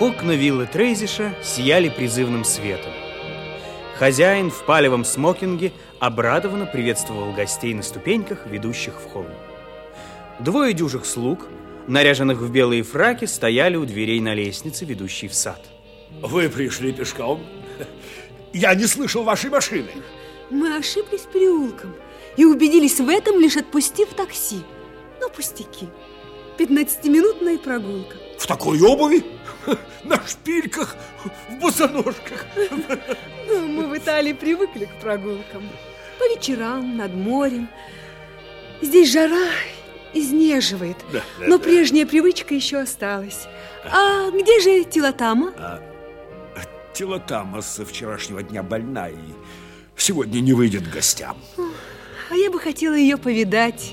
Окна виллы Трейзиша сияли призывным светом. Хозяин в палевом смокинге обрадованно приветствовал гостей на ступеньках, ведущих в холл. Двое дюжих слуг, наряженных в белые фраки, стояли у дверей на лестнице, ведущей в сад. Вы пришли пешком? Я не слышал вашей машины. Мы ошиблись переулком и убедились в этом, лишь отпустив такси. Ну, пустяки. 15-минутная прогулка. В такой обуви? На шпильках, в босоножках. Ну, мы в Италии привыкли к прогулкам. По вечерам, над морем. Здесь жара изнеживает, Да, да, но да. прежняя привычка еще осталась. А где же Тилатама? Телотама со вчерашнего дня больна и сегодня не выйдет к гостям. А я бы хотела ее повидать.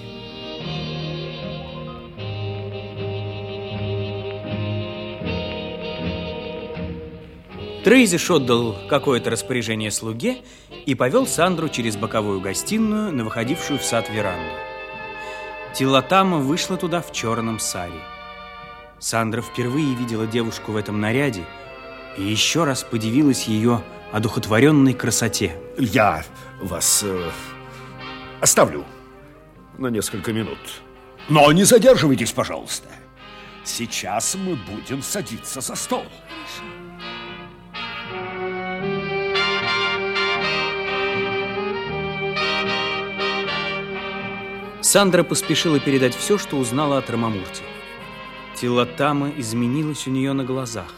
Трейзиш отдал какое-то распоряжение слуге и повел Сандру через боковую гостиную на выходившую в сад веранду. Тилатама вышла туда в черном сари. Сандра впервые видела девушку в этом наряде и еще раз подивилась ее одухотворенной красоте. Я вас э, оставлю на несколько минут. Но не задерживайтесь, пожалуйста. Сейчас мы будем садиться за стол. Сандра поспешила передать все, что узнала от Рамамурти. Тилатама изменилась у нее на глазах.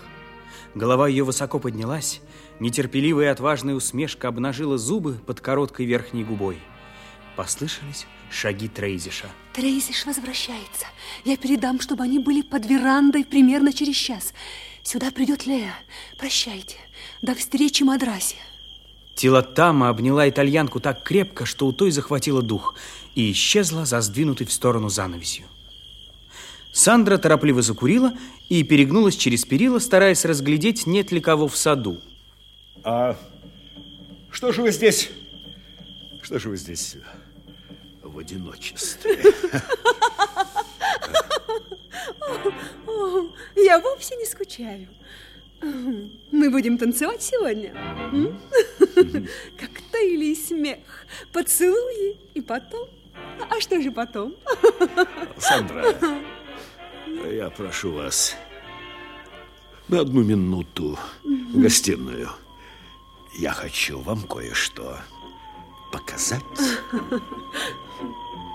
Голова ее высоко поднялась, нетерпеливая и отважная усмешка обнажила зубы под короткой верхней губой. Послышались шаги Трейзиша. Трейзиш возвращается. Я передам, чтобы они были под верандой примерно через час. Сюда придет Лея. Прощайте. До встречи в Мадрасе. Тилатама обняла итальянку так крепко, что у той захватило дух и исчезла за сдвинутой в сторону занавесью. Сандра торопливо закурила и перегнулась через перила, стараясь разглядеть, нет ли кого в саду. А что же вы здесь? Что же вы здесь в одиночестве? Я вовсе не скучаю. Мы будем танцевать сегодня? Коктейли и смех, поцелуи и потом... А что же потом? Сандра, я прошу вас на одну минуту в гостиную. Я хочу вам кое-что показать.